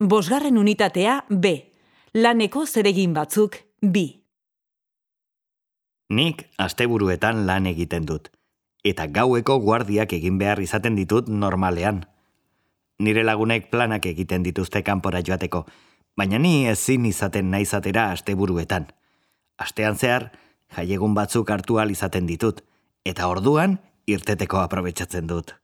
Bosgarren unitatea B. Laneko zeregin batzuk B. Nik asteburuetan lan egiten dut. Eta gaueko guardiak egin behar izaten ditut normalean. Nire lagunek planak egiten dituzte kanpora joateko, baina ni ezin izaten naizatera asteburuetan. Astean zehar, jaiegun batzuk hartu al izaten ditut, eta orduan irteteko aprobetsatzen dut.